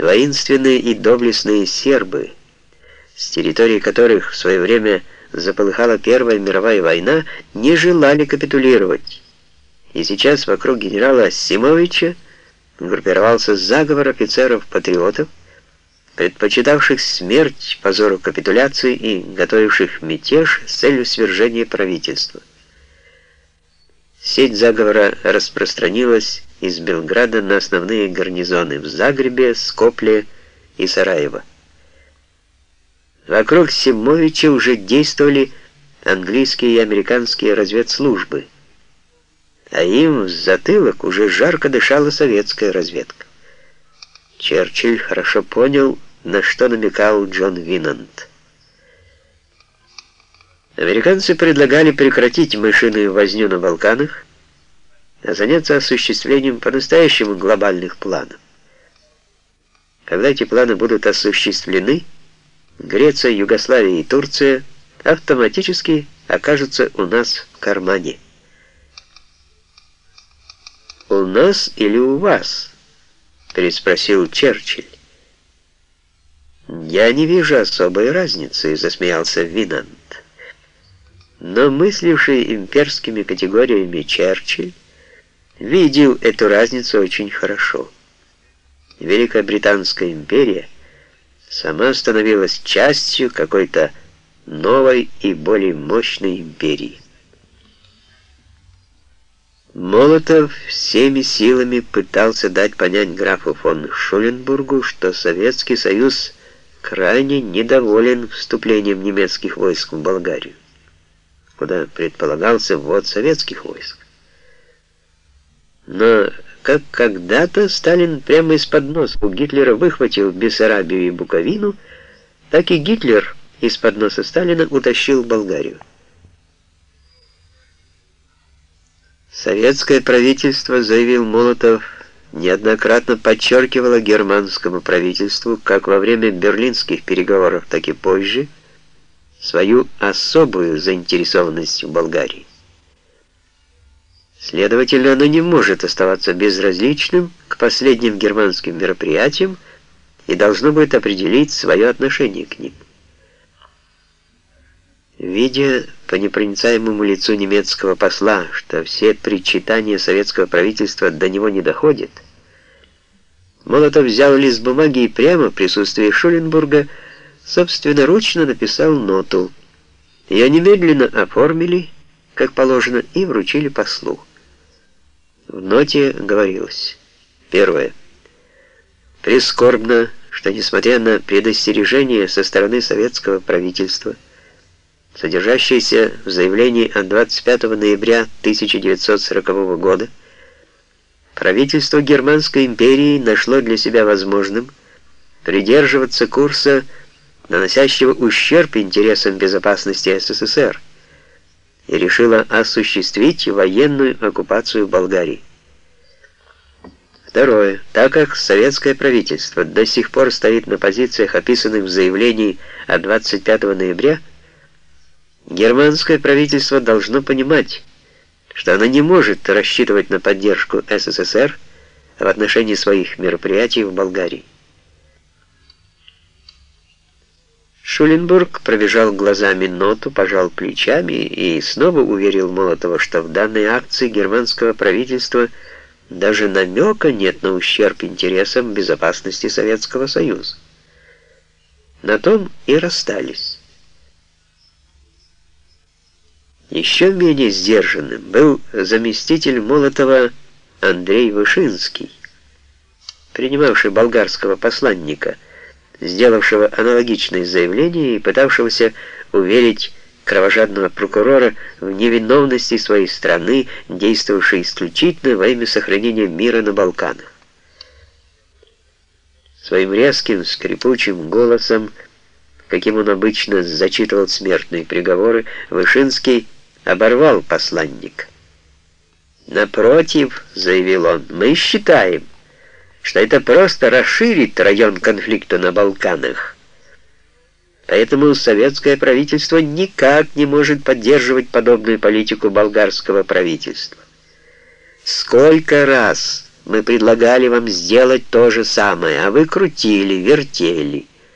Воинственные и доблестные сербы, с территории которых в свое время заполыхала Первая мировая война, не желали капитулировать. И сейчас вокруг генерала Симовича группировался заговор офицеров-патриотов, предпочитавших смерть позору капитуляции и готовивших мятеж с целью свержения правительства. Сеть заговора распространилась из Белграда на основные гарнизоны в Загребе, Скопле и Сараево. Вокруг Симовича уже действовали английские и американские разведслужбы, а им в затылок уже жарко дышала советская разведка. Черчилль хорошо понял, на что намекал Джон Винант. Американцы предлагали прекратить мышиную возню на Балканах, а заняться осуществлением по-настоящему глобальных планов. Когда эти планы будут осуществлены, Греция, Югославия и Турция автоматически окажутся у нас в кармане. «У нас или у вас?» — переспросил Черчилль. «Я не вижу особой разницы», — засмеялся Винант. Но мысливший имперскими категориями Черчилль видел эту разницу очень хорошо. Великая Британская империя сама становилась частью какой-то новой и более мощной империи. Молотов всеми силами пытался дать понять графу фон Шуленбургу, что Советский Союз крайне недоволен вступлением немецких войск в Болгарию, куда предполагался ввод советских войск. Но как когда-то Сталин прямо из-под носа у Гитлера выхватил Бессарабию и Буковину, так и Гитлер из-под носа Сталина утащил Болгарию. Советское правительство, заявил Молотов, неоднократно подчеркивало германскому правительству, как во время берлинских переговоров, так и позже, свою особую заинтересованность в Болгарии. Следовательно, оно не может оставаться безразличным к последним германским мероприятиям и должно будет определить свое отношение к ним. Видя по непроницаемому лицу немецкого посла, что все причитания советского правительства до него не доходят, Молотов взял лист бумаги и прямо в присутствии Шуленбурга собственноручно написал ноту. Ее немедленно оформили, как положено, и вручили послу. В ноте говорилось. Первое. Прискорбно, что несмотря на предостережение со стороны советского правительства, содержащееся в заявлении от 25 ноября 1940 года, правительство Германской империи нашло для себя возможным придерживаться курса, наносящего ущерб интересам безопасности СССР, и решило осуществить военную оккупацию Болгарии. Второе. Так как советское правительство до сих пор стоит на позициях, описанных в заявлении от 25 ноября, Германское правительство должно понимать, что оно не может рассчитывать на поддержку СССР в отношении своих мероприятий в Болгарии. Шуленбург пробежал глазами ноту, пожал плечами и снова уверил Молотова, что в данной акции германского правительства даже намека нет на ущерб интересам безопасности Советского Союза. На том и расстались. Еще менее сдержанным был заместитель Молотова Андрей Вышинский, принимавший болгарского посланника, сделавшего аналогичное заявление и пытавшегося уверить кровожадного прокурора в невиновности своей страны, действовавшей исключительно во имя сохранения мира на Балканах. Своим резким, скрипучим голосом, каким он обычно зачитывал смертные приговоры, Вышинский оборвал посланник. «Напротив», — заявил он, — «мы считаем, что это просто расширит район конфликта на Балканах. Поэтому советское правительство никак не может поддерживать подобную политику болгарского правительства. Сколько раз Мы предлагали вам сделать то же самое, а вы крутили, вертели.